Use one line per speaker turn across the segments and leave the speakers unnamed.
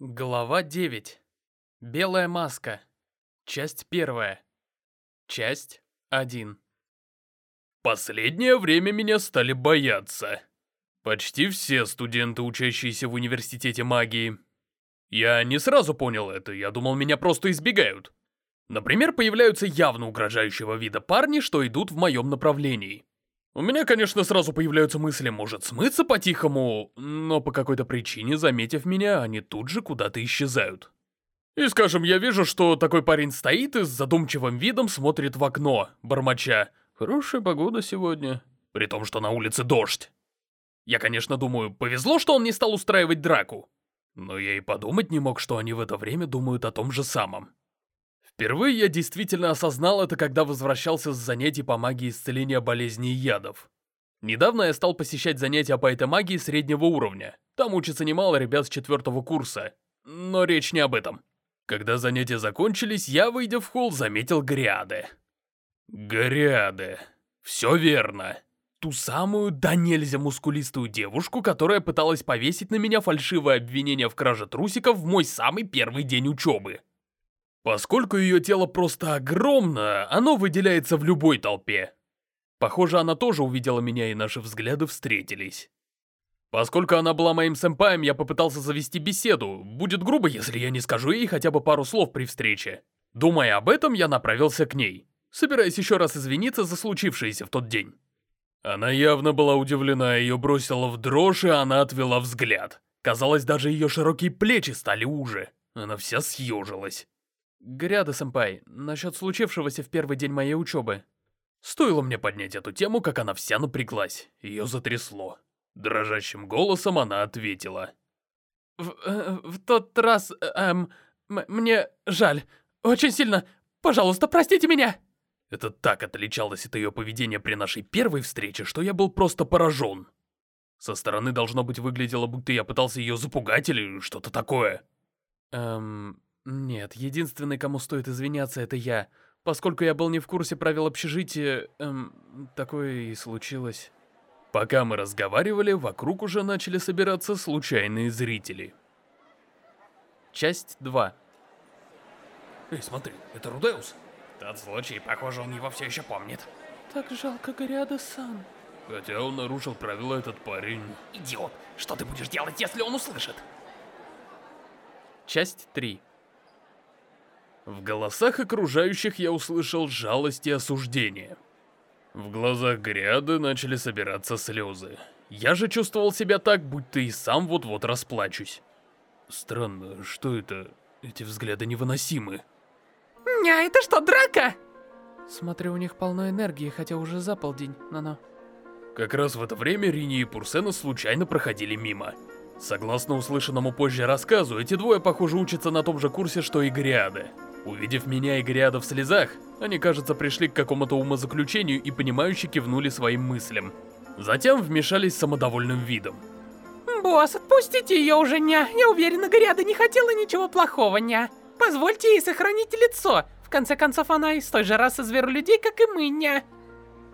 Глава 9. Белая маска. Часть первая. Часть 1.
Последнее время меня стали бояться. Почти все студенты, учащиеся в университете магии. Я не сразу понял это, я думал, меня просто избегают. Например, появляются явно угрожающего вида парни, что идут в моем направлении. У меня, конечно, сразу появляются мысли, может смыться по-тихому, но по какой-то причине, заметив меня, они тут же куда-то исчезают. И, скажем, я вижу, что такой парень стоит и с задумчивым видом смотрит в окно, бормоча. «Хорошая погода сегодня». При том, что на улице дождь. Я, конечно, думаю, повезло, что он не стал устраивать драку. Но я и подумать не мог, что они в это время думают о том же самом. Впервые я действительно осознал это, когда возвращался с занятий по магии исцеления болезней и ядов. Недавно я стал посещать занятия по этой магии среднего уровня. Там учатся немало ребят с четвертого курса. Но речь не об этом. Когда занятия закончились, я, выйдя в холл, заметил Гряды. Гряды. Все верно. Ту самую да нельзя мускулистую девушку, которая пыталась повесить на меня фальшивое обвинение в краже трусиков в мой самый первый день учебы. Поскольку ее тело просто огромно, оно выделяется в любой толпе. Похоже, она тоже увидела меня, и наши взгляды встретились. Поскольку она была моим сэмпаем, я попытался завести беседу. Будет грубо, если я не скажу ей хотя бы пару слов при встрече. Думая об этом, я направился к ней, собираясь еще раз извиниться за случившееся в тот день. Она явно была удивлена, ее бросила в дрожь, и она отвела взгляд. Казалось, даже ее широкие плечи стали уже. Она вся съежилась.
Гряда-сэмпай, насчет случившегося в первый день моей учебы.
Стоило мне поднять эту тему, как она вся напряглась. Ее затрясло. Дрожащим голосом она ответила.
В, э, в тот раз, э, эм, мне жаль. Очень сильно. Пожалуйста, простите меня.
Это так отличалось от ее поведения при нашей первой встрече, что я был просто поражен. Со стороны должно быть выглядело, будто я пытался ее запугать или что-то такое.
Эм, нет, единственный, кому стоит извиняться, это я. Поскольку я был не в курсе правил общежития, эм, такое и случилось.
Пока мы разговаривали, вокруг уже начали собираться случайные зрители.
Часть 2
Эй, смотри, это Рудеус. Тот случай, похоже, он его все еще помнит.
Так жалко Гориада-сан.
Хотя он нарушил правила этот парень.
Идиот, что ты будешь делать, если он услышит?
Часть 3
в голосах окружающих я услышал жалость и осуждение. В глазах Гряды начали собираться слезы. Я же чувствовал себя так, будто и сам вот-вот расплачусь. Странно, что это? Эти взгляды невыносимы.
Ня, это что, драка?
Смотрю, у них полно энергии, хотя уже за полдень, но-но.
Как раз в это время Рини и Пурсена случайно проходили мимо. Согласно услышанному позже рассказу, эти двое, похоже, учатся на том же курсе, что и Гриады. Увидев меня и Гриада в слезах, они, кажется, пришли к какому-то умозаключению и понимающе кивнули своим мыслям. Затем вмешались самодовольным видом.
«Босс, отпустите ее уже, ня! Я уверена, Гриада не хотела ничего плохого, ня! Позвольте ей сохранить лицо! В конце концов, она из той же расы зверолюдей, как и мы, ня!»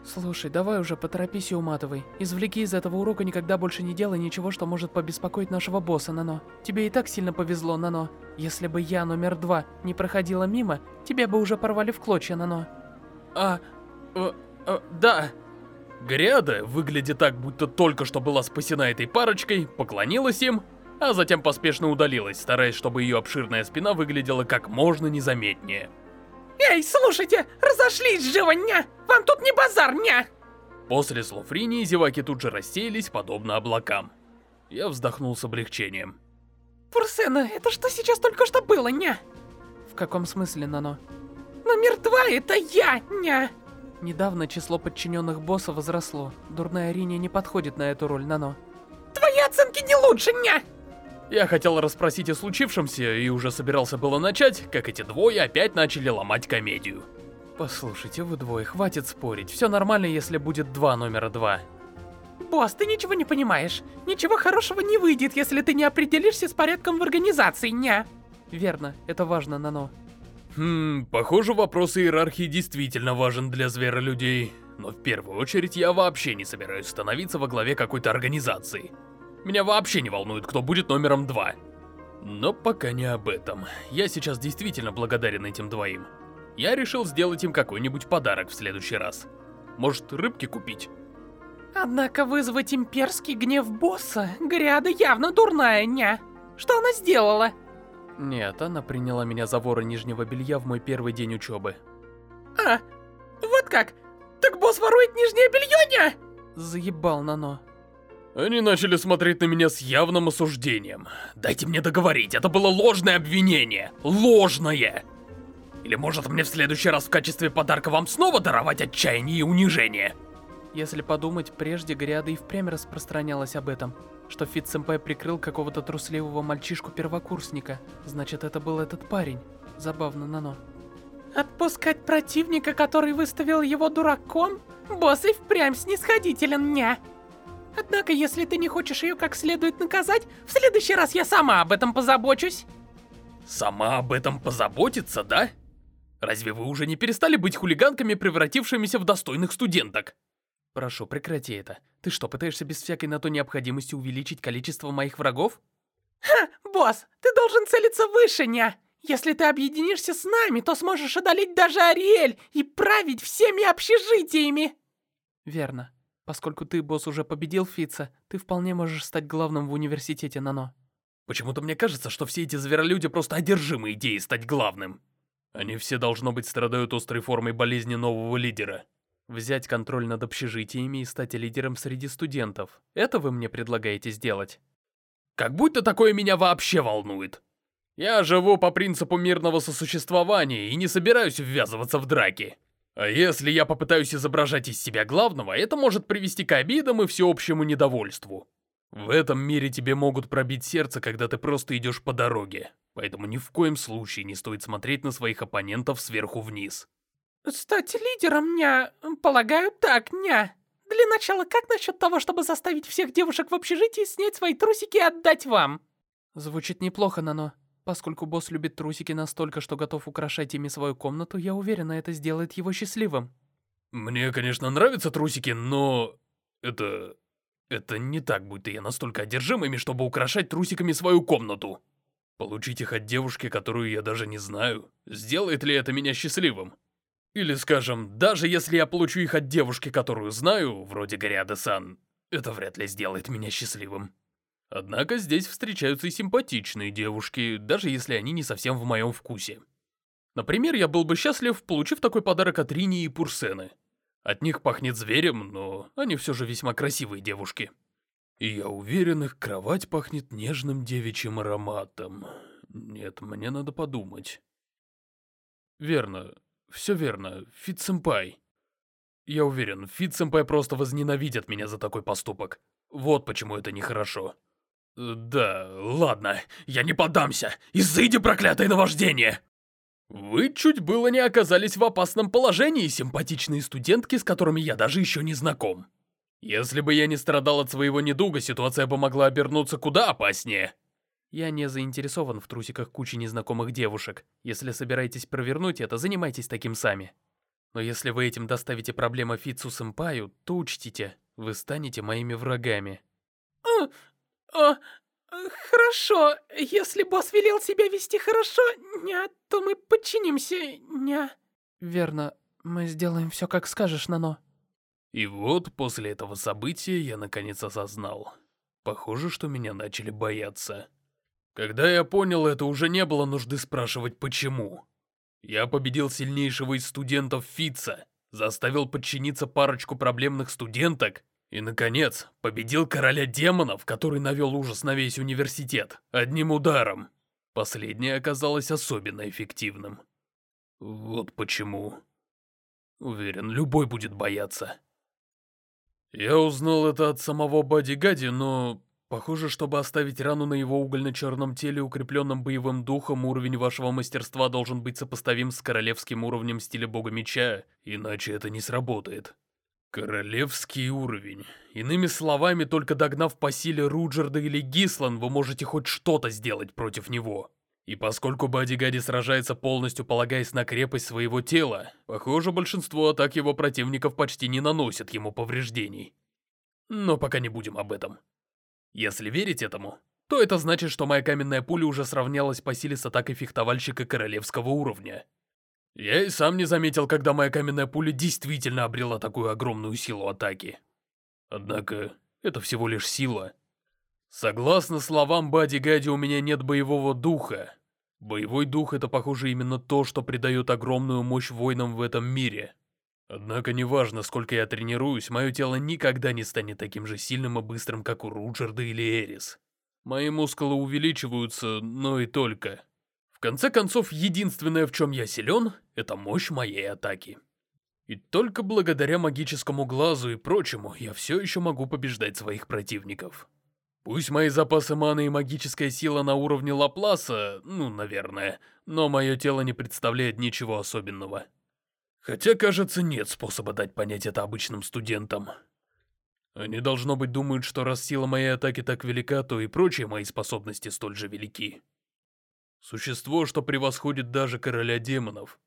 Слушай, давай уже поторопись и уматывай. Извлеки из этого урока никогда больше не делай ничего, что может побеспокоить нашего босса, Нано. Тебе и так сильно повезло, Нано. Если бы я, номер два, не проходила мимо, тебя бы уже порвали в клочья, Нано.
А... а, а да... Гряда, выглядя так, будто только что была спасена этой парочкой, поклонилась им, а затем поспешно удалилась, стараясь, чтобы ее обширная спина выглядела как можно незаметнее.
Эй, слушайте, разошлись живо, ня! Вам тут не базар, ня!
После слов Рини, зеваки тут же рассеялись, подобно облакам. Я вздохнул с облегчением.
Пурсена, это что сейчас только что было, ня?
В каком смысле, Нано?
Номер два это я, ня!
Недавно число подчиненных босса возросло. Дурная Рини не подходит на эту роль, Нано.
Твои оценки не лучше, ня!
Я хотел расспросить о случившемся и уже собирался было начать, как эти двое опять начали ломать комедию.
Послушайте, вы двое, хватит спорить. Все нормально, если будет два номера два.
Босс, ты ничего не понимаешь. Ничего хорошего не выйдет, если ты не определишься с порядком в организации, ня.
Верно, это важно, Нано.
Хм, похоже, вопрос иерархии действительно важен для зверолюдей. Но в первую очередь я вообще не собираюсь становиться во главе какой-то организации. Меня вообще не волнует, кто будет номером два. Но пока не об этом. Я сейчас действительно благодарен этим двоим. Я решил сделать им какой-нибудь подарок в следующий раз. Может, рыбки купить?
Однако вызвать имперский гнев босса Гряда явно дурная, ня. Что она сделала?
Нет, она приняла меня за вора нижнего белья в мой первый день учебы.
А, вот как? Так босс ворует нижнее белье, ня?
Заебал Нано.
Они начали смотреть на меня с явным осуждением. Дайте мне договорить, это было ложное обвинение. Ложное! Или может мне в следующий раз в качестве подарка вам снова даровать отчаяние и унижение?
Если подумать, прежде Гряда и впрямь распространялась об этом, что Фит-сэмпай прикрыл какого-то трусливого мальчишку-первокурсника. Значит, это был этот парень. Забавно, Нано.
Отпускать противника, который выставил его дураком? Босс и впрямь снисходителен, ня. Однако, если ты не хочешь ее как следует наказать, в следующий раз я сама об этом позабочусь.
Сама об этом позаботиться, да? Разве вы уже не перестали быть хулиганками, превратившимися в достойных студенток?
Прошу, прекрати это. Ты что, пытаешься без всякой на то необходимости увеличить количество моих врагов?
Ха, босс, ты должен целиться выше, ня. Если ты объединишься с нами, то сможешь одолеть даже Ариэль и править всеми общежитиями.
Верно. Поскольку ты, босс, уже победил Фица, ты вполне можешь стать главным в университете Нано.
Почему-то мне кажется, что все эти зверолюди просто одержимы идеей стать главным. Они все, должно быть, страдают острой формой болезни нового лидера.
Взять контроль над общежитиями и стать лидером среди студентов. Это вы мне предлагаете сделать?
Как будто такое меня вообще волнует. Я живу по принципу мирного сосуществования и не собираюсь ввязываться в драки. А если я попытаюсь изображать из себя главного, это может привести к обидам и всеобщему недовольству. В этом мире тебе могут пробить сердце, когда ты просто идешь по дороге. Поэтому ни в коем случае не стоит смотреть на своих оппонентов сверху вниз.
Стать лидером, ня, полагаю, так, ня. Для начала, как насчет того, чтобы заставить всех девушек в общежитии снять свои трусики и отдать вам?
Звучит неплохо, Нано. Поскольку босс любит трусики настолько, что готов украшать ими свою комнату, я уверена, это сделает его счастливым.
Мне, конечно, нравятся трусики, но... Это... Это не так, будто я настолько одержим ими, чтобы украшать трусиками свою комнату. Получить их от девушки, которую я даже не знаю, сделает ли это меня счастливым? Или, скажем, даже если я получу их от девушки, которую знаю, вроде Гориады-сан, это вряд ли сделает меня счастливым. Однако здесь встречаются и симпатичные девушки, даже если они не совсем в моем вкусе. Например, я был бы счастлив, получив такой подарок от Рини и Пурсены. От них пахнет зверем, но они все же весьма красивые девушки. И я уверен, их кровать пахнет нежным девичьим ароматом. Нет, мне надо подумать. Верно, все верно, Фит-сэмпай. Я уверен, Фит-сэмпай просто возненавидят меня за такой поступок. Вот почему это нехорошо. Да, ладно, я не поддамся. Изыди, проклятое наваждение! Вы чуть было не оказались в опасном положении, симпатичные студентки, с которыми я даже еще не знаком. Если бы я не страдал от своего недуга, ситуация бы могла обернуться куда опаснее.
Я не заинтересован в трусиках кучи незнакомых девушек. Если собираетесь провернуть это, занимайтесь таким сами. Но если вы этим доставите проблемы Фитсу Сэмпаю, то учтите, вы станете моими врагами.
О, хорошо, если босс велел себя вести хорошо, ня, то мы подчинимся, ня.
Верно, мы сделаем все, как скажешь, Нано.
И вот после этого события я наконец осознал. Похоже, что меня начали бояться. Когда я понял это, уже не было нужды спрашивать почему. Я победил сильнейшего из студентов Фица, заставил подчиниться парочку проблемных студенток и, наконец, победил короля демонов, который навел ужас на весь университет, одним ударом. Последнее оказалось особенно эффективным. Вот почему. Уверен, любой будет бояться. Я узнал это от самого Бади Гади, но Похоже, чтобы оставить рану на его угольно-черном теле укрепленным боевым духом, уровень вашего мастерства должен быть сопоставим с королевским уровнем стиля бога меча, иначе это не сработает. Королевский уровень. Иными словами, только догнав по силе Руджерда или Гислан, вы можете хоть что-то сделать против него. И поскольку Бадигади сражается полностью полагаясь на крепость своего тела, похоже, большинство атак его противников почти не наносят ему повреждений. Но пока не будем об этом. Если верить этому, то это значит, что моя каменная пуля уже сравнялась по силе с атакой фехтовальщика королевского уровня. Я и сам не заметил, когда моя каменная пуля действительно обрела такую огромную силу атаки. Однако, это всего лишь сила. Согласно словам Бади Гади, у меня нет боевого духа. Боевой дух — это, похоже, именно то, что придает огромную мощь воинам в этом мире. Однако, неважно, сколько я тренируюсь, мое тело никогда не станет таким же сильным и быстрым, как у Руджерда или Эрис. Мои мускулы увеличиваются, но и только. Конце концов, единственное, в чем я силен, это мощь моей атаки. И только благодаря магическому глазу и прочему, я все еще могу побеждать своих противников. Пусть мои запасы маны и магическая сила на уровне Лапласа, ну, наверное, но мое тело не представляет ничего особенного. Хотя, кажется, нет способа дать понять это обычным студентам. Они, должно быть, думают, что раз сила моей атаки так велика, то и прочие мои способности столь же велики. Существо, что превосходит даже короля демонов.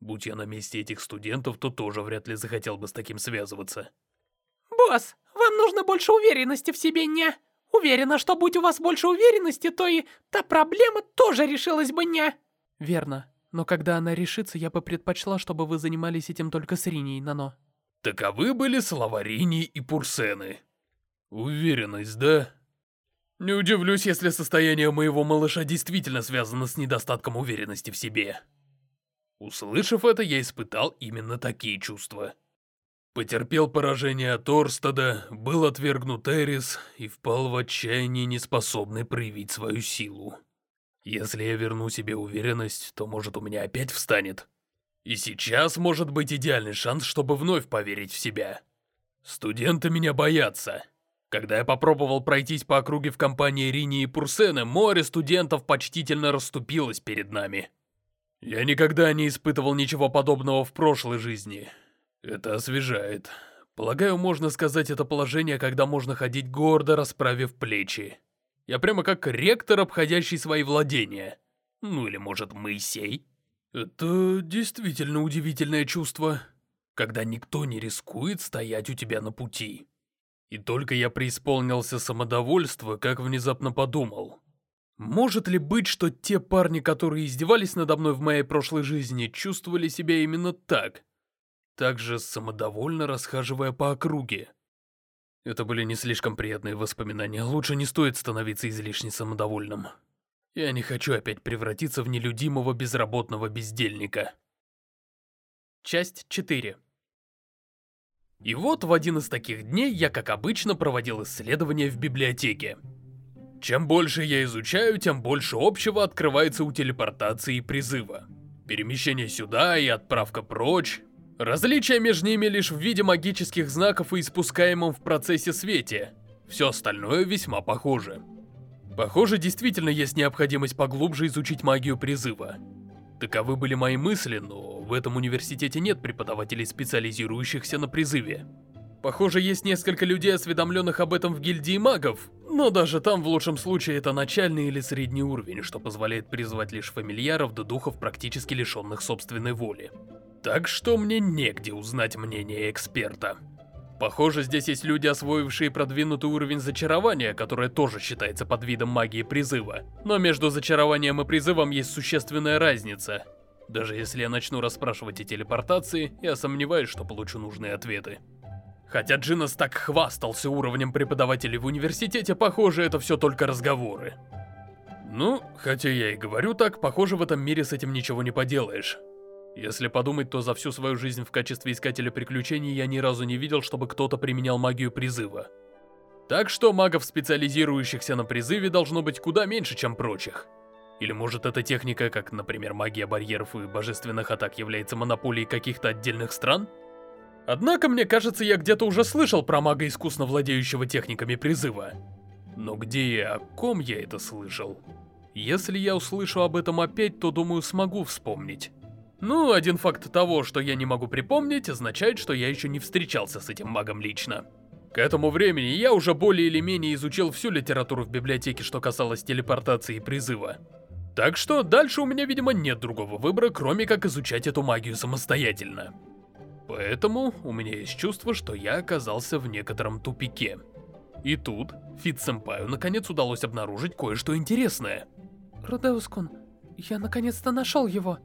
Будь я на месте этих студентов, то тоже вряд ли захотел бы с таким связываться.
Босс, вам нужно больше уверенности в себе, не? Уверена, что будь у вас больше уверенности, то и та проблема тоже решилась бы, не?
Верно. Но когда она решится, я бы предпочла, чтобы вы занимались этим только с Риней, Нано.
Таковы были слова Рини и Пурсены. Уверенность, да? Не удивлюсь, если состояние моего малыша действительно связано с недостатком уверенности в себе. Услышав это, я испытал именно такие чувства. Потерпел поражение от Орстада, был отвергнут Эрис и впал в отчаяние, неспособный проявить свою силу. Если я верну себе уверенность, то, может, у меня опять встанет. И сейчас может быть идеальный шанс, чтобы вновь поверить в себя. Студенты меня боятся. Когда я попробовал пройтись по округе в компании Рини и Пурсены, море студентов почтительно расступилось перед нами. Я никогда не испытывал ничего подобного в прошлой жизни. Это освежает. Полагаю, можно сказать это положение, когда можно ходить гордо, расправив плечи. Я прямо как ректор, обходящий свои владения. Ну или, может, Моисей? Это действительно удивительное чувство, когда никто не рискует стоять у тебя на пути. И только я преисполнился самодовольства, как внезапно подумал. Может ли быть, что те парни, которые издевались надо мной в моей прошлой жизни, чувствовали себя именно так? Также самодовольно расхаживая по округе. Это были не слишком приятные воспоминания, лучше не стоит становиться излишне самодовольным. Я не хочу опять превратиться в нелюдимого безработного бездельника.
Часть 4
и вот в один из таких дней я, как обычно, проводил исследования в библиотеке. Чем больше я изучаю, тем больше общего открывается у телепортации и призыва. Перемещение сюда и отправка прочь. Различия между ними лишь в виде магических знаков и испускаемом в процессе свете. Все остальное весьма похоже. Похоже, действительно есть необходимость поглубже изучить магию призыва. Таковы были мои мысли, но в этом университете нет преподавателей, специализирующихся на призыве. Похоже, есть несколько людей, осведомленных об этом в гильдии магов, но даже там в лучшем случае это начальный или средний уровень, что позволяет призвать лишь фамильяров до духов, практически лишенных собственной воли. Так что мне негде узнать мнение эксперта. Похоже, здесь есть люди, освоившие продвинутый уровень зачарования, которое тоже считается под видом магии призыва. Но между зачарованием и призывом есть существенная разница. Даже если я начну расспрашивать о телепортации, я сомневаюсь, что получу нужные ответы. Хотя Джинас так хвастался уровнем преподавателей в университете, похоже, это все только разговоры. Ну, хотя я и говорю так, похоже, в этом мире с этим ничего не поделаешь. Если подумать, то за всю свою жизнь в качестве искателя приключений я ни разу не видел, чтобы кто-то применял магию призыва. Так что магов, специализирующихся на призыве, должно быть куда меньше, чем прочих. Или может эта техника, как, например, магия барьеров и божественных атак, является монополией каких-то отдельных стран? Однако, мне кажется, я где-то уже слышал про мага, искусно владеющего техниками призыва. Но где и о ком я это слышал? Если я услышу об этом опять, то, думаю, смогу вспомнить. Ну, один факт того, что я не могу припомнить, означает, что я еще не встречался с этим магом лично. К этому времени я уже более или менее изучил всю литературу в библиотеке, что касалось телепортации и призыва. Так что дальше у меня, видимо, нет другого выбора, кроме как изучать эту магию самостоятельно. Поэтому у меня есть чувство, что я оказался в некотором тупике. И тут Фит-сэмпаю наконец удалось обнаружить кое-что интересное.
Рудеус-кун, я наконец-то нашел его.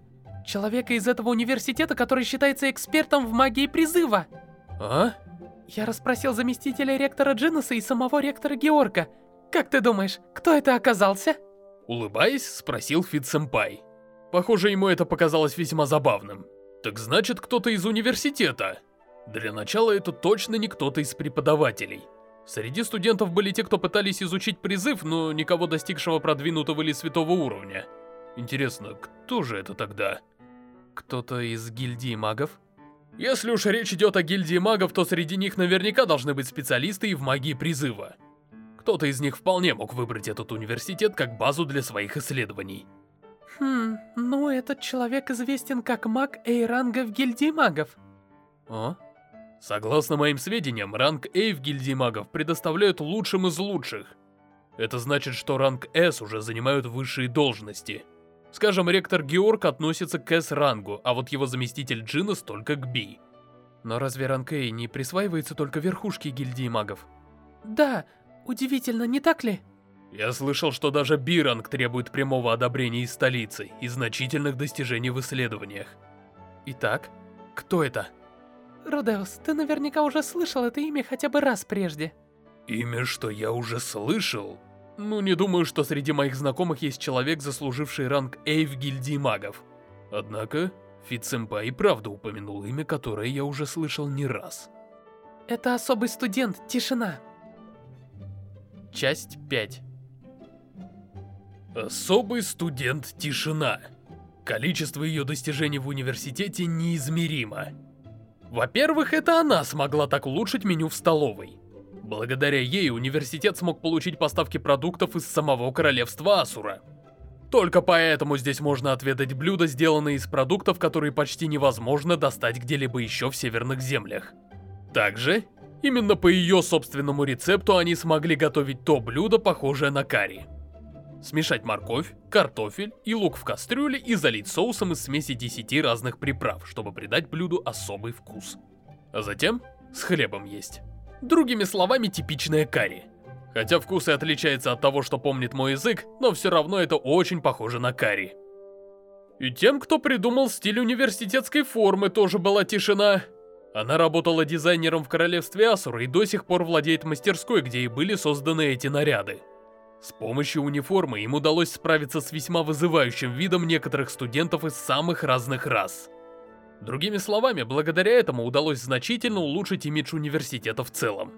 Человека из этого университета, который считается экспертом в магии призыва.
А?
Я расспросил заместителя ректора Джинуса и самого ректора Георга. Как ты думаешь, кто это оказался?
Улыбаясь, спросил Фит-сэмпай. Похоже, ему это показалось весьма забавным. Так значит, кто-то из университета. Для начала это точно не кто-то из преподавателей. Среди студентов были те, кто пытались изучить призыв, но никого достигшего продвинутого или святого уровня. Интересно, кто же это тогда?
Кто-то из гильдии магов?
Если уж речь идет о гильдии магов, то среди них наверняка должны быть специалисты и в магии призыва. Кто-то из них вполне мог выбрать этот университет как базу для своих исследований.
Хм, ну этот человек известен как маг Эйранга в гильдии магов.
О? Согласно моим сведениям, ранг A в гильдии магов предоставляют лучшим из лучших. Это значит, что ранг S уже занимают высшие должности. Скажем, ректор Георг относится к S-рангу, а вот его заместитель Джинас только к B.
Но разве ранг A не присваивается только верхушке гильдии магов? Да, удивительно, не так ли?
Я слышал, что даже B-ранг требует прямого одобрения из столицы и значительных достижений в исследованиях.
Итак, кто это? Родеус, ты наверняка уже слышал это имя хотя бы раз прежде.
Имя, что я уже слышал? Ну, не думаю, что среди моих знакомых есть человек, заслуживший ранг A в гильдии магов. Однако, Фит-сэмпай правда упомянул имя, которое я уже слышал не раз.
Это особый студент, тишина. Часть 5
Особый студент Тишина. Количество ее достижений в университете неизмеримо. Во-первых, это она смогла так улучшить меню в столовой. Благодаря ей университет смог получить поставки продуктов из самого королевства Асура. Только поэтому здесь можно отведать блюда, сделанные из продуктов, которые почти невозможно достать где-либо еще в северных землях. Также, именно по ее собственному рецепту они смогли готовить то блюдо, похожее на карри. Смешать морковь, картофель и лук в кастрюле и залить соусом из смеси 10 разных приправ, чтобы придать блюду особый вкус. А затем с хлебом есть. Другими словами, типичная карри. Хотя вкус и отличается от того, что помнит мой язык, но все равно это очень похоже на карри. И тем, кто придумал стиль университетской формы, тоже была тишина. Она работала дизайнером в королевстве Асура и до сих пор владеет мастерской, где и были созданы эти наряды. С помощью униформы им удалось справиться с весьма вызывающим видом некоторых студентов из самых разных рас. Другими словами, благодаря этому удалось значительно улучшить имидж университета в целом.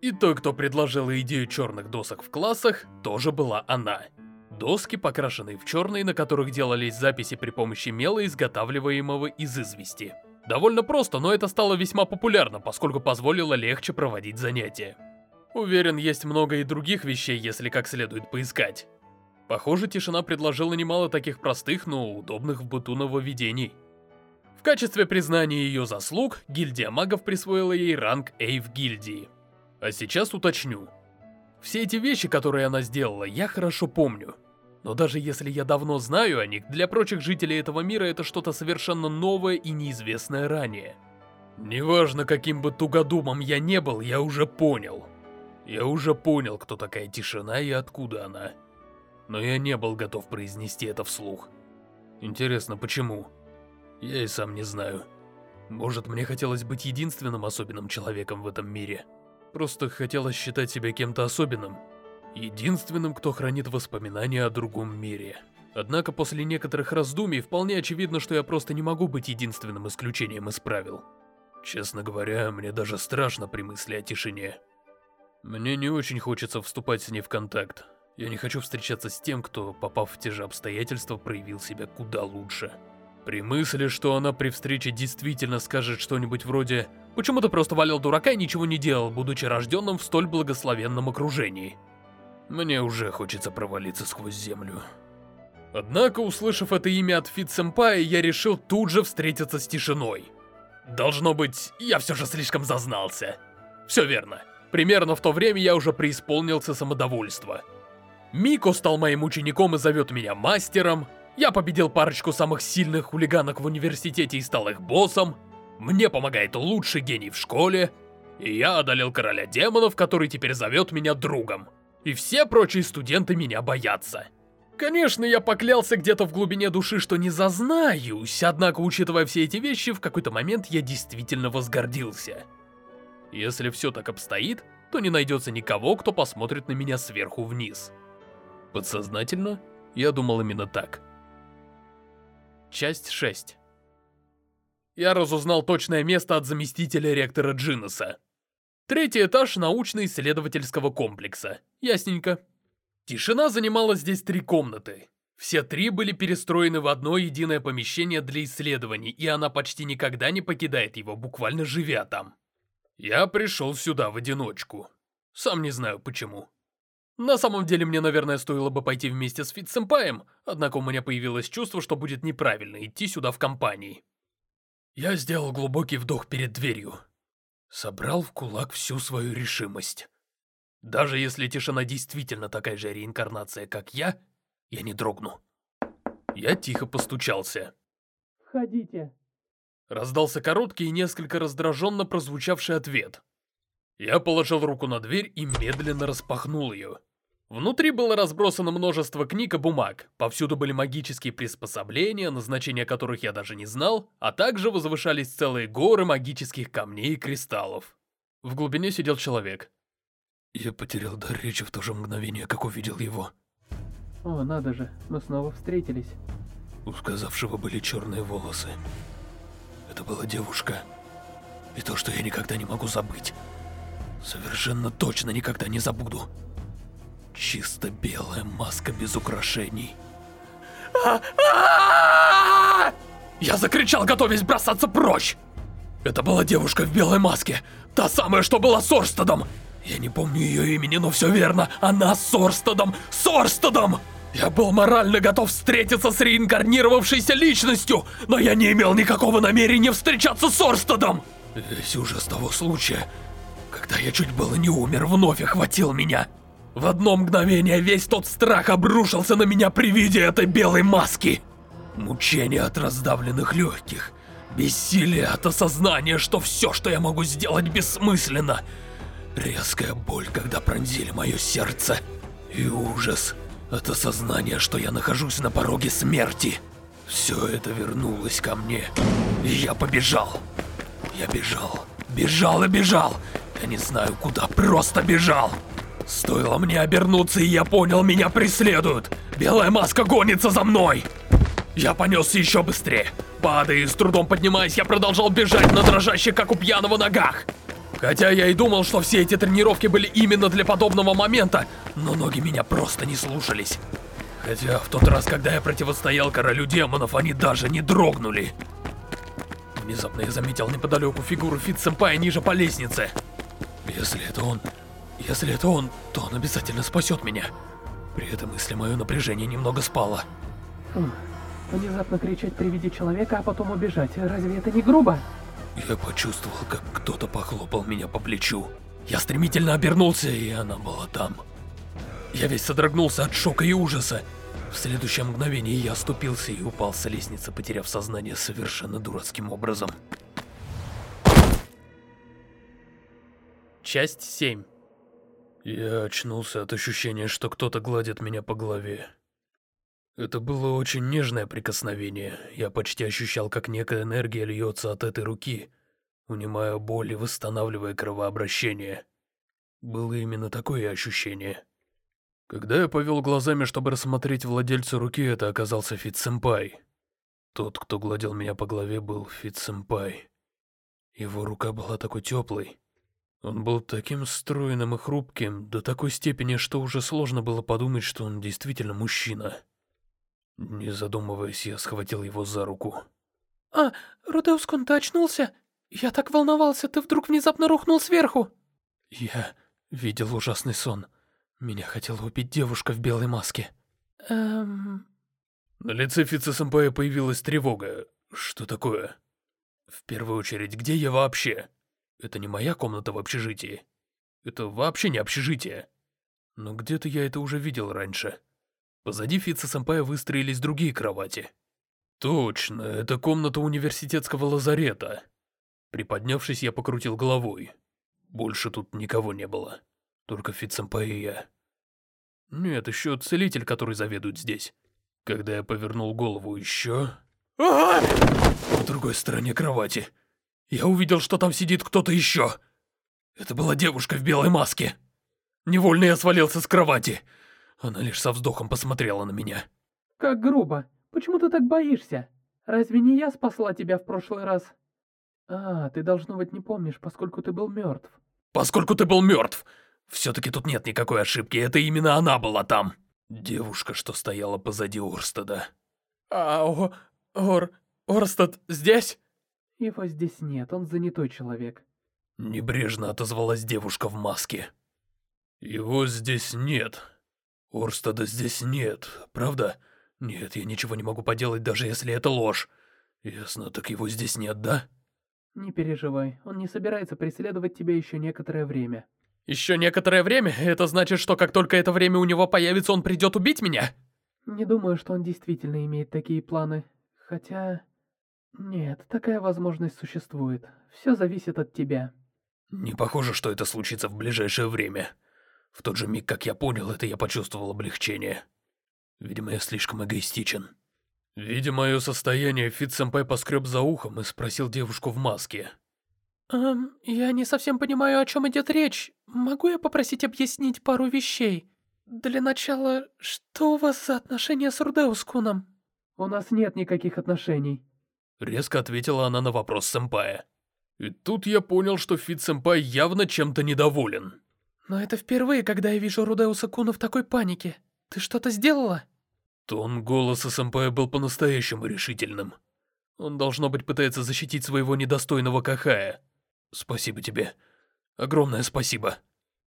И той, кто предложила идею черных досок в классах, тоже была она. Доски, покрашенные в черный, на которых делались записи при помощи мела, изготавливаемого из извести. Довольно просто, но это стало весьма популярно, поскольку позволило легче проводить занятия. Уверен, есть много и других вещей, если как следует поискать. Похоже, Тишина предложила немало таких простых, но удобных в быту нововведений. В качестве признания ее заслуг, гильдия магов присвоила ей ранг A в гильдии. А сейчас уточню. Все эти вещи, которые она сделала, я хорошо помню. Но даже если я давно знаю о них, для прочих жителей этого мира это что-то совершенно новое и неизвестное ранее. Неважно, каким бы тугодумом я не был, я уже понял. Я уже понял, кто такая тишина и откуда она. Но я не был готов произнести это вслух. Интересно, почему? Я и сам не знаю. Может, мне хотелось быть единственным особенным человеком в этом мире. Просто хотелось считать себя кем-то особенным. Единственным, кто хранит воспоминания о другом мире. Однако после некоторых раздумий вполне очевидно, что я просто не могу быть единственным исключением из правил. Честно говоря, мне даже страшно при мысли о тишине. Мне не очень хочется вступать с ней в контакт. Я не хочу встречаться с тем, кто, попав в те же обстоятельства, проявил себя куда лучше. При мысли, что она при встрече действительно скажет что-нибудь вроде «Почему ты просто валял дурака и ничего не делал, будучи рожденным в столь благословенном окружении?» Мне уже хочется провалиться сквозь землю. Однако, услышав это имя от Фит-сэмпая, я решил тут же встретиться с тишиной. Должно быть, я все же слишком зазнался. Все верно. Примерно в то время я уже преисполнился самодовольства. Мико стал моим учеником и зовет меня мастером. Я победил парочку самых сильных хулиганок в университете и стал их боссом. Мне помогает лучший гений в школе. И я одолел короля демонов, который теперь зовет меня другом. И все прочие студенты меня боятся. Конечно, я поклялся где-то в глубине души, что не зазнаюсь, однако, учитывая все эти вещи, в какой-то момент я действительно возгордился. Если все так обстоит, то не найдется никого, кто посмотрит на меня сверху вниз. Подсознательно, я думал именно так.
Часть 6
Я разузнал точное место от заместителя ректора Джиноса. Третий этаж научно-исследовательского комплекса. Ясненько. Тишина занимала здесь три комнаты. Все три были перестроены в одно единое помещение для исследований, и она почти никогда не покидает его, буквально живя там. Я пришел сюда в одиночку. Сам не знаю почему. На самом деле мне, наверное, стоило бы пойти вместе с Фит-сэмпаем, однако у меня появилось чувство, что будет неправильно идти сюда в компании. Я сделал глубокий вдох перед дверью собрал в кулак всю свою решимость. Даже если тишина действительно такая же реинкарнация, как я, я не дрогну. Я тихо постучался.
«Входите».
Раздался короткий и несколько раздраженно прозвучавший ответ. Я положил руку на дверь и медленно распахнул ее. Внутри было разбросано множество книг и бумаг, повсюду были магические приспособления, назначения которых я даже не знал, а также возвышались целые горы магических камней и кристаллов. В глубине сидел человек. Я потерял дар речи в то же мгновение, как увидел его.
О, надо же, мы снова встретились.
У сказавшего были черные волосы. Это была девушка. И то, что я никогда не могу забыть. Совершенно точно никогда не забуду. Чисто белая маска без украшений. Я закричал, готовясь бросаться прочь! Это была девушка в белой маске, та самая, что была с Орстадом. Я не помню ее имени, но все верно, она с Орстадом, с Орстадом! Я был морально готов встретиться с реинкарнировавшейся личностью, но я не имел никакого намерения встречаться с Орстадом! Весь ужас того случая, когда я чуть было не умер, вновь охватил меня. В одно мгновение весь тот страх обрушился на меня при виде этой белой маски. Мучение от раздавленных легких. Бессилие от осознания, что все, что я могу сделать, бессмысленно. Резкая боль, когда пронзили мое сердце. И ужас от осознания, что я нахожусь на пороге смерти. Все это вернулось ко мне. И я побежал. Я бежал. Бежал и бежал. Я не знаю куда, просто бежал. Стоило мне обернуться, и я понял, меня преследуют. Белая маска гонится за мной. Я понесся еще быстрее. Падая и с трудом поднимаясь, я продолжал бежать на дрожащих, как у пьяного, ногах. Хотя я и думал, что все эти тренировки были именно для подобного момента, но ноги меня просто не слушались. Хотя в тот раз, когда я противостоял королю демонов, они даже не дрогнули. Внезапно я заметил неподалеку фигуру Фит-сэмпая ниже по лестнице. Если это он, если это он, то он обязательно спасет меня. При этой мысли мое напряжение немного спало.
Хм, внезапно кричать при виде человека, а потом убежать, разве это не грубо?
Я почувствовал, как кто-то похлопал меня по плечу. Я стремительно обернулся, и она была там. Я весь содрогнулся от шока и ужаса. В следующее мгновение я оступился и упал с лестницы, потеряв сознание совершенно дурацким образом.
Часть 7
я очнулся от ощущения, что кто-то гладит меня по голове. Это было очень нежное прикосновение. Я почти ощущал, как некая энергия льется от этой руки, унимая боль и восстанавливая кровообращение. Было именно такое ощущение. Когда я повел глазами, чтобы рассмотреть владельца руки, это оказался Фит-сэмпай. Тот, кто гладил меня по голове, был Фит-сэмпай. Его рука была такой теплой. Он был таким стройным и хрупким, до такой степени, что уже сложно было подумать, что он действительно мужчина. Не задумываясь, я схватил его за руку.
«А, Рудеускун, ты очнулся? Я так волновался, ты вдруг внезапно рухнул сверху!»
«Я видел ужасный сон. Меня хотела убить девушка в белой маске».
«Эм...»
На лице Фица-сэмпая появилась тревога. Что такое? В первую очередь, где я вообще? Это не моя комната в общежитии. Это вообще не общежитие. Но где-то я это уже видел раньше. Позади Фитца-сэмпая выстроились другие кровати. Точно, это комната университетского лазарета. Приподнявшись, я покрутил головой. Больше тут никого не было. Только Фитсэмпай и я. Нет, еще целитель, который заведует здесь. Когда я повернул голову еще... А -а -а! В другой стороне кровати. Я увидел, что там сидит кто-то еще. Это была девушка в белой маске. Невольно я свалился с кровати. Она лишь со вздохом посмотрела на меня.
Как грубо. Почему ты так боишься? Разве не я спасла тебя в прошлый раз? А, ты, должно быть, не помнишь, поскольку ты был мертв.
Поскольку ты был мертв! Все-таки тут нет никакой ошибки, это именно она была там. Девушка, что стояла позади Орстеда.
А, о, Ор... Орстед здесь? Его здесь нет, он занятой человек.
Небрежно отозвалась девушка в маске. Его здесь нет. Орстеда здесь нет, правда? Нет, я ничего не могу поделать, даже если это ложь. Ясно, так его здесь нет, да?
Не переживай, он не собирается преследовать тебя еще некоторое время.
Еще некоторое время? Это значит, что как только это время у него появится, он придет убить меня?
Не думаю, что он действительно имеет такие планы. Хотя... Нет, такая возможность существует. Все зависит от тебя.
Не похоже, что это случится в ближайшее время. В тот же миг, как я понял это, я почувствовал облегчение. Видимо, я слишком эгоистичен. Видя мое состояние, Фит-сэмпай поскреб за ухом и спросил девушку в маске.
«Эм, я не совсем понимаю, о чем идет речь. Могу я попросить объяснить пару вещей? Для начала, что у вас за отношения с Рудеус-куном?» «У нас нет никаких отношений».
Резко ответила она на вопрос сэмпая. И тут я понял, что Фит-сэмпай явно чем-то недоволен.
«Но это впервые, когда я вижу Рудеуса-куна в такой панике. Ты что-то сделала?»
Тон голоса сэмпая был по-настоящему решительным. Он, должно быть, пытается защитить своего недостойного Кахая. Спасибо тебе. Огромное спасибо.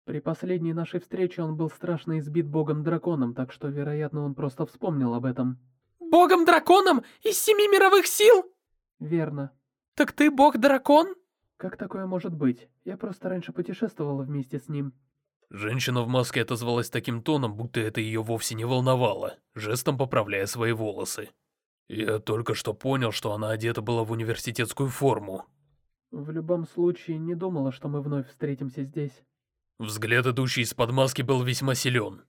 При последней нашей встрече он был страшно избит богом-драконом, так что, вероятно, он просто вспомнил об этом. Богом-драконом? Из семи мировых сил? Верно. Так ты бог-дракон? Как такое может быть? Я просто раньше путешествовала вместе с ним.
Женщина в маске отозвалась таким тоном, будто это ее вовсе не волновало, жестом поправляя свои волосы. Я только что понял, что она одета была в университетскую форму,
в любом случае, не думала, что мы вновь встретимся здесь.
Взгляд, идущий из-под маски, был весьма силен.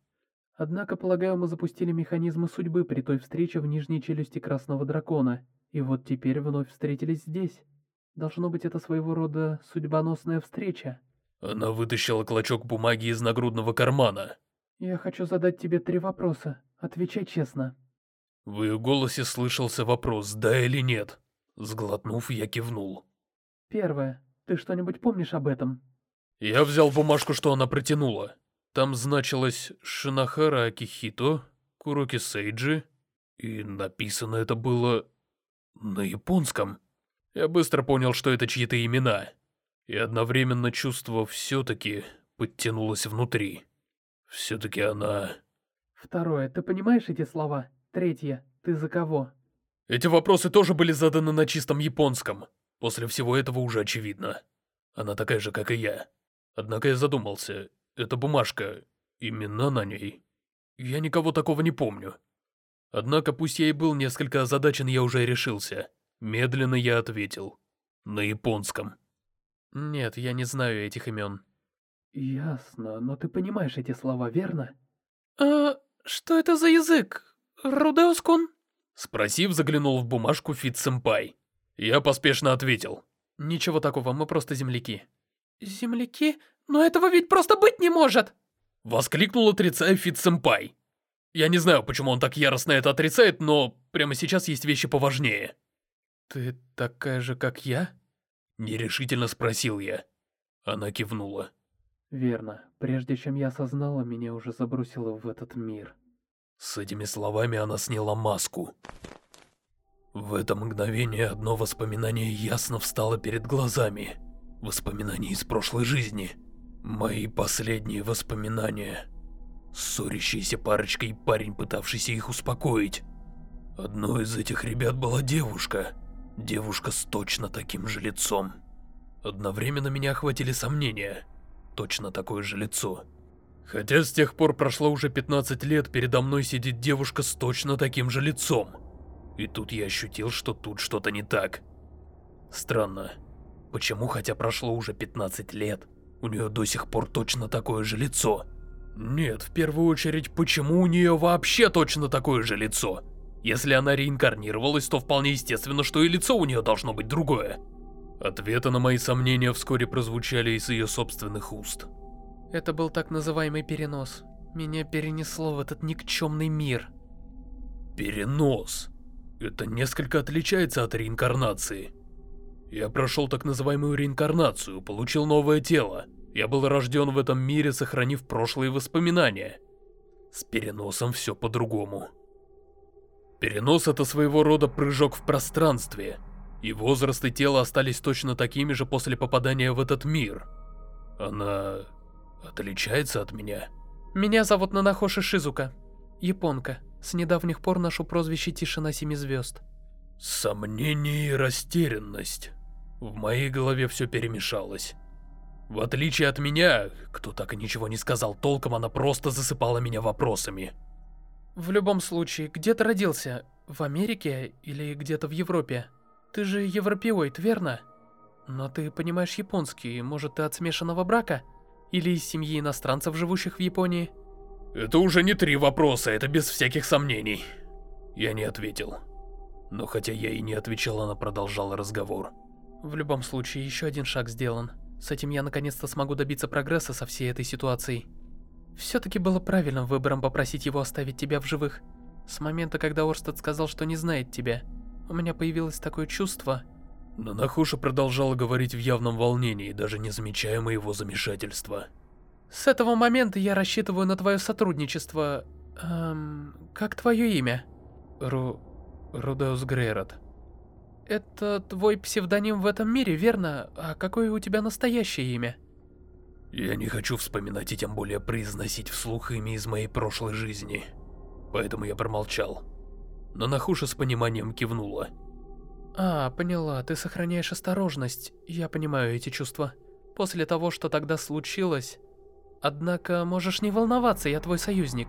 Однако, полагаю, мы запустили механизмы судьбы при той встрече в нижней челюсти Красного Дракона, и вот теперь вновь встретились здесь. Должно быть, это своего рода судьбоносная встреча.
Она вытащила клочок бумаги из нагрудного кармана.
Я хочу задать тебе три вопроса. Отвечай честно.
В ее голосе слышался вопрос «да» или «нет». Сглотнув, я кивнул.
Первое. Ты что-нибудь помнишь об этом?
Я взял бумажку, что она протянула. Там значилось Шинахара Акихито, Куроки Сейджи, и написано это было на японском. Я быстро понял, что это чьи-то имена, и одновременно чувство все-таки подтянулось внутри. Все-таки она...
Второе. Ты понимаешь эти слова? Третье. Ты за кого?
Эти вопросы тоже были заданы на чистом японском. После всего этого уже очевидно. Она такая же, как и я. Однако я задумался, эта бумажка, имена на ней. Я никого такого не помню. Однако, пусть я и был несколько озадачен, я уже решился. Медленно я ответил. На японском.
Нет, я не знаю этих имен. Ясно, но ты понимаешь эти слова, верно? А, что это за язык? Рудеускун?
Спросив, заглянул в бумажку Фит-сэмпай. Я поспешно ответил.
Ничего такого, мы просто земляки. Земляки? Но этого ведь просто быть не может!
Воскликнул, отрицая Фит-сэмпай. Я не знаю, почему он так яростно это отрицает, но прямо сейчас есть вещи поважнее.
Ты такая же, как я?
Нерешительно спросил я. Она кивнула.
Верно. Прежде чем я осознала, меня уже забросило в этот мир.
С этими словами она сняла маску. В это мгновение одно воспоминание ясно встало перед глазами. Воспоминания из прошлой жизни. Мои последние воспоминания. Ссорящаяся парочка и парень, пытавшийся их успокоить. Одной из этих ребят была девушка. Девушка с точно таким же лицом. Одновременно меня охватили сомнения. Точно такое же лицо. Хотя с тех пор прошло уже 15 лет, передо мной сидит девушка с точно таким же лицом. И тут я ощутил, что тут что-то не так. Странно. Почему, хотя прошло уже 15 лет, У нее до сих пор точно такое же лицо. Нет, в первую очередь, почему у нее вообще точно такое же лицо? Если она реинкарнировалась, то вполне естественно, что и лицо у нее должно быть другое. Ответы на мои сомнения вскоре прозвучали из ее собственных уст.
Это был так называемый перенос. Меня перенесло в этот никчемный мир.
Перенос. Это несколько отличается от реинкарнации. Я прошел так называемую реинкарнацию, получил новое тело. Я был рожден в этом мире, сохранив прошлые воспоминания. С переносом все по-другому. Перенос это своего рода прыжок в пространстве. И возраст и тело остались точно такими же после попадания в этот мир. Она отличается от меня?
Меня зовут Нанахоши Шизука. Японка. С недавних пор ношу прозвище Тишина Семи Звезд.
Сомнение и растерянность. В моей голове все перемешалось. В отличие от меня, кто так и ничего не сказал толком, она просто засыпала меня вопросами.
В любом случае, где ты родился? В Америке или где-то в Европе? Ты же европеоид, верно? Но ты понимаешь японский, может ты от смешанного брака? Или из семьи иностранцев, живущих в Японии?
Это уже не три вопроса, это без всяких сомнений. Я не ответил. Но хотя я и не отвечал, она продолжала разговор.
В любом случае, еще один шаг сделан. С этим я наконец-то смогу добиться прогресса со всей этой ситуацией. Все-таки было правильным выбором попросить его оставить тебя в живых. С момента, когда Орстед сказал, что не знает тебя, у меня появилось такое чувство...
Но Нахуша продолжала говорить в явном волнении, даже не замечая моего замешательства.
С этого момента я рассчитываю на твое сотрудничество... Эм... Как твое имя?
Ру... Рудеус Грейрот.
Это твой псевдоним в этом мире, верно? А какое у тебя настоящее имя?
Я не хочу вспоминать и тем более произносить вслух имя из моей прошлой жизни. Поэтому я промолчал. Но Нахуша с пониманием кивнула.
А, поняла, ты сохраняешь осторожность. Я понимаю эти чувства. После того, что тогда случилось... Однако, можешь не волноваться, я твой союзник.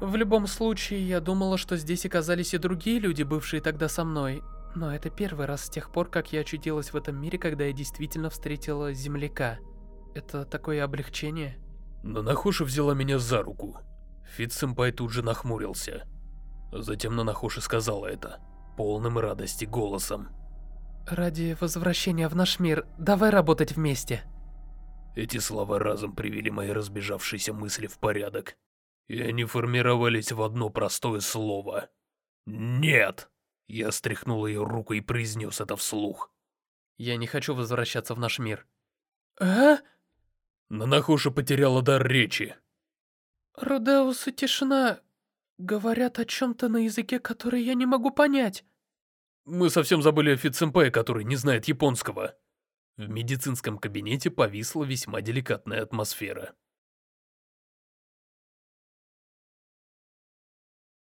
В любом случае, я думала, что здесь оказались и другие люди, бывшие тогда со мной. Но это первый раз с тех пор, как я очутилась в этом мире, когда я действительно встретила земляка. Это такое облегчение.
Но Нахуша взяла меня за руку. Фит-сэмпай тут же нахмурился. Затем Нанахоши сказала это, полным радости голосом.
«Ради возвращения в наш мир, давай работать вместе».
Эти слова разом привели мои разбежавшиеся мысли в порядок. И они формировались в одно простое слово. «Нет!» Я стряхнул ее руку и произнес это вслух.
«Я не хочу возвращаться в наш мир».
«А?»
Нанахоша потеряла дар речи.
Рудеус и Тишина говорят о чем-то на языке, который я не могу понять.
Мы совсем забыли о Фитсэмпае, который не знает японского. В медицинском кабинете повисла весьма деликатная атмосфера.